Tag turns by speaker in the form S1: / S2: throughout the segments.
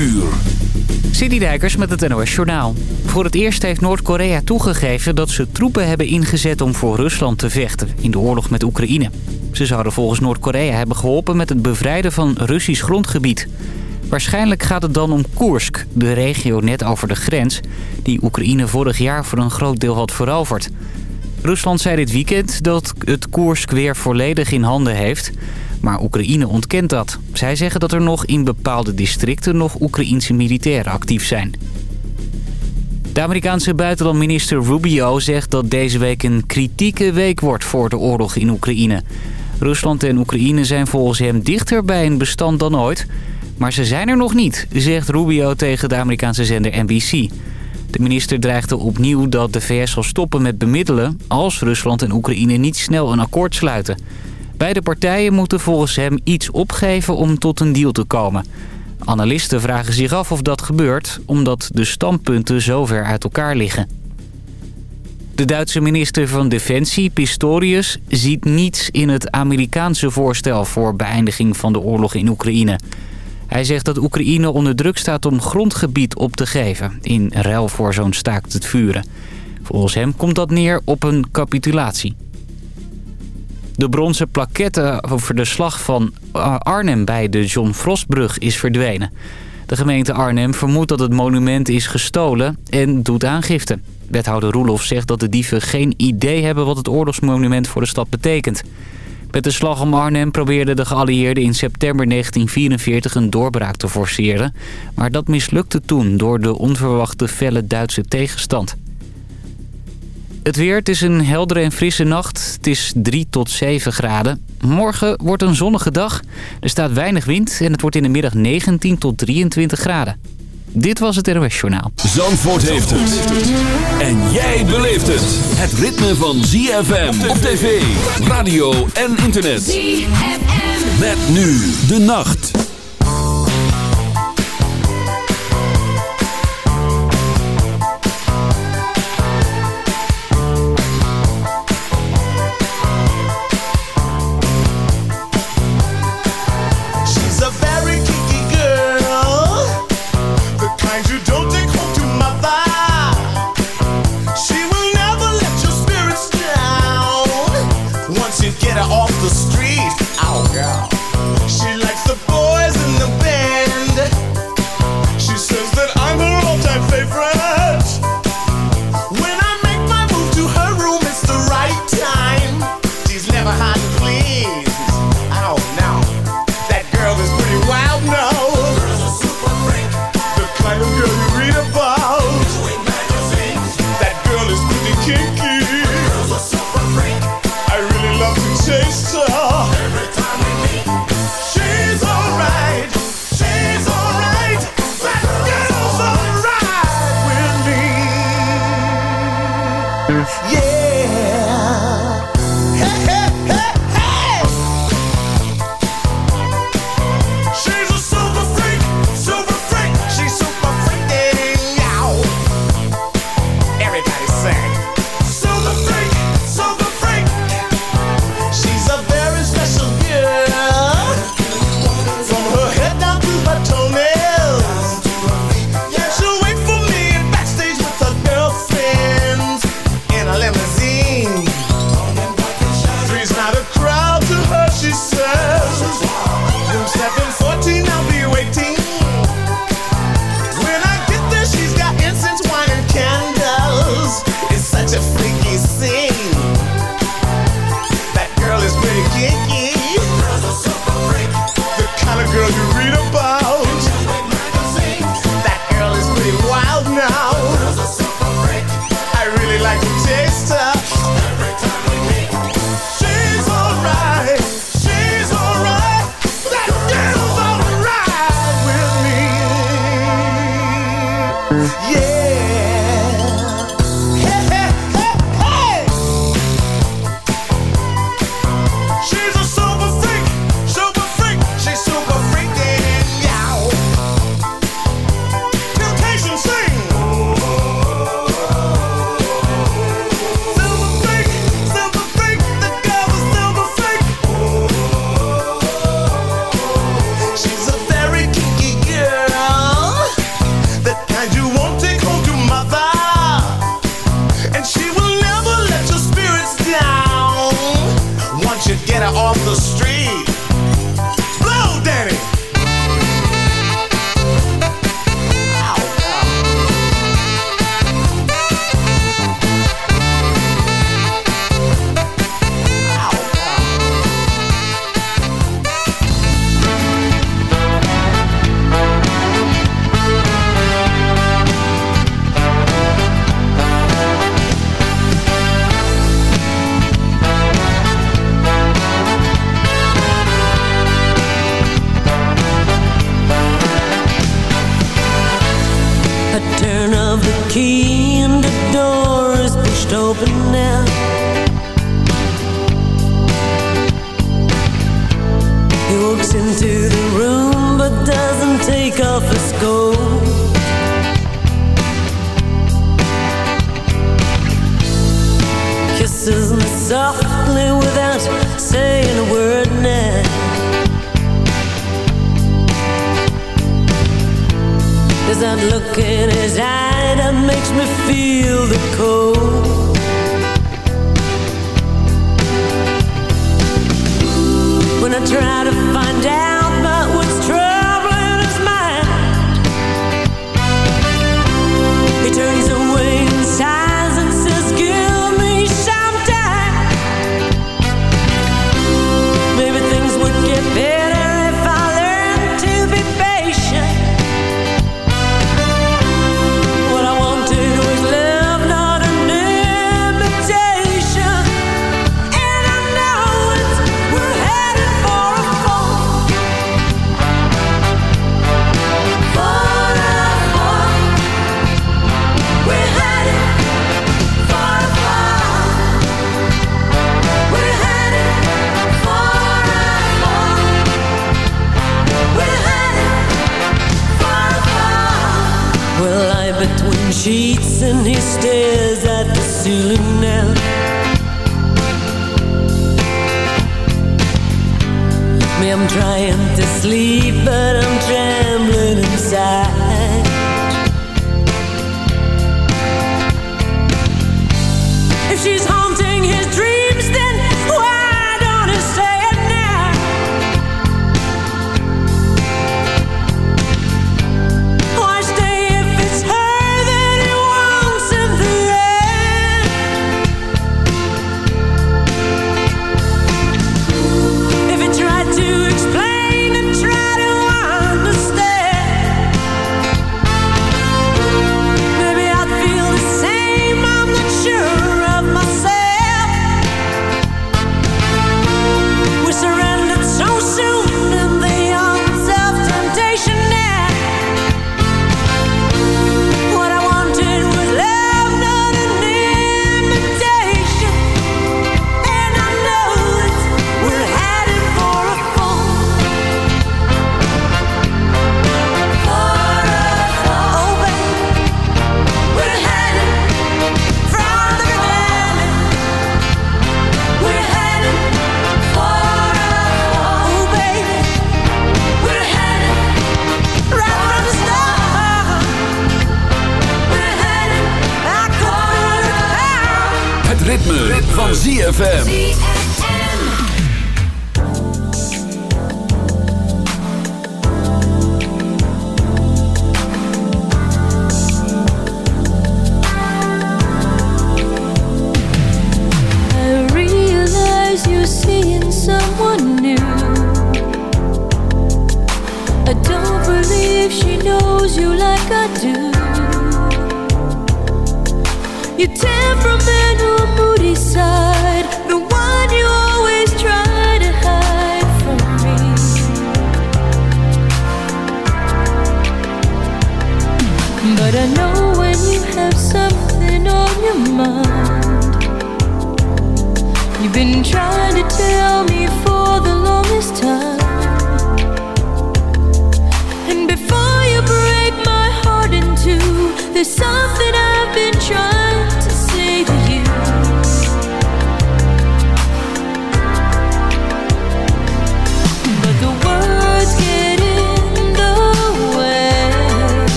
S1: uur.
S2: Dijkers met het NOS Journaal. Voor het eerst heeft Noord-Korea toegegeven dat ze troepen hebben ingezet om voor Rusland te vechten in de oorlog met Oekraïne. Ze zouden volgens Noord-Korea hebben geholpen met het bevrijden van Russisch grondgebied. Waarschijnlijk gaat het dan om Koersk, de regio net over de grens... die Oekraïne vorig jaar voor een groot deel had veroverd. Rusland zei dit weekend dat het Koersk weer volledig in handen heeft... Maar Oekraïne ontkent dat. Zij zeggen dat er nog in bepaalde districten nog Oekraïense militairen actief zijn. De Amerikaanse buitenlandminister Rubio zegt dat deze week een kritieke week wordt voor de oorlog in Oekraïne. Rusland en Oekraïne zijn volgens hem dichter bij een bestand dan ooit. Maar ze zijn er nog niet, zegt Rubio tegen de Amerikaanse zender NBC. De minister dreigde opnieuw dat de VS zal stoppen met bemiddelen... als Rusland en Oekraïne niet snel een akkoord sluiten. Beide partijen moeten volgens hem iets opgeven om tot een deal te komen. Analisten vragen zich af of dat gebeurt, omdat de standpunten zo ver uit elkaar liggen. De Duitse minister van Defensie, Pistorius, ziet niets in het Amerikaanse voorstel voor beëindiging van de oorlog in Oekraïne. Hij zegt dat Oekraïne onder druk staat om grondgebied op te geven, in ruil voor zo'n staakt het vuren. Volgens hem komt dat neer op een capitulatie. De bronzen plaquette over de slag van Arnhem bij de John Frostbrug is verdwenen. De gemeente Arnhem vermoedt dat het monument is gestolen en doet aangifte. Wethouder Roelof zegt dat de dieven geen idee hebben wat het oorlogsmonument voor de stad betekent. Met de slag om Arnhem probeerden de geallieerden in september 1944 een doorbraak te forceren. Maar dat mislukte toen door de onverwachte felle Duitse tegenstand. Het weer, het is een heldere en frisse nacht. Het is 3 tot 7 graden. Morgen wordt een zonnige dag. Er staat weinig wind en het wordt in de middag 19 tot 23 graden. Dit was het ROS Journaal.
S1: Zandvoort heeft het. En jij beleeft het. Het ritme van ZFM op tv, radio en internet. ZFM. Met nu de nacht.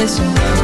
S3: beso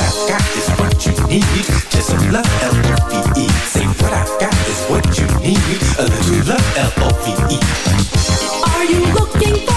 S3: I
S4: got
S5: what you
S3: need.
S6: Just love, L-O-V-E. Say what I got is what you need. A little love, L-O-V-E.
S3: Are you looking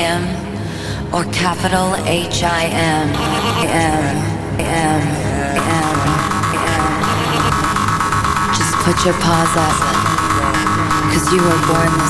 S7: him or capital H I M. M. M. M. M. Just put your paws up, cause you were born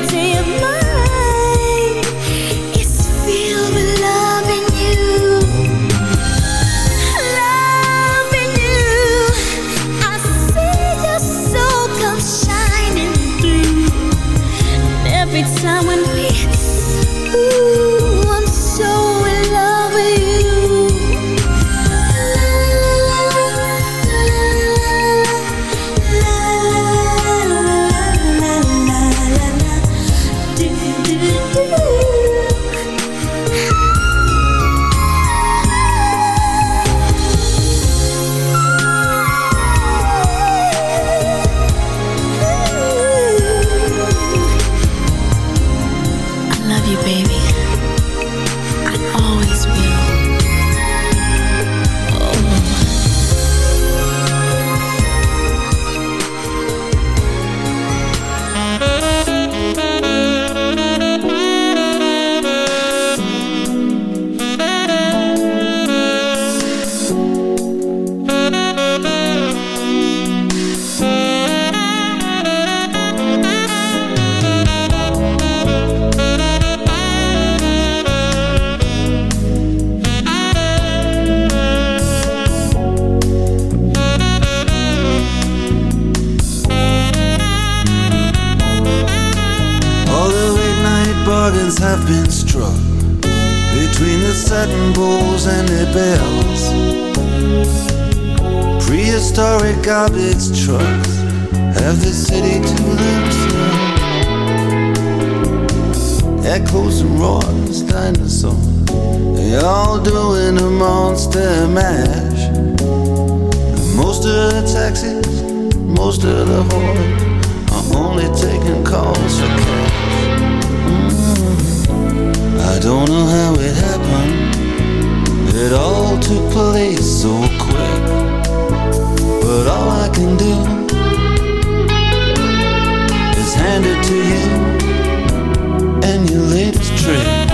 S8: take to you.
S9: Monster mash. Most of the taxis, most of the whores are only taking calls for cash. I don't know how it happened. It all took place so quick. But all I can do is hand it to you and your latest trick.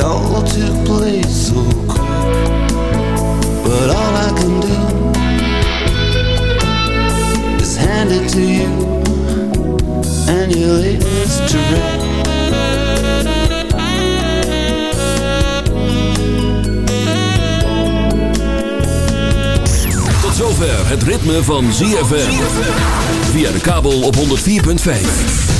S9: It all took place so quick. But all I can do is hand it to you and your latest trick.
S10: Tot zover het ritme van ZFM. Via de kabel op 104.5.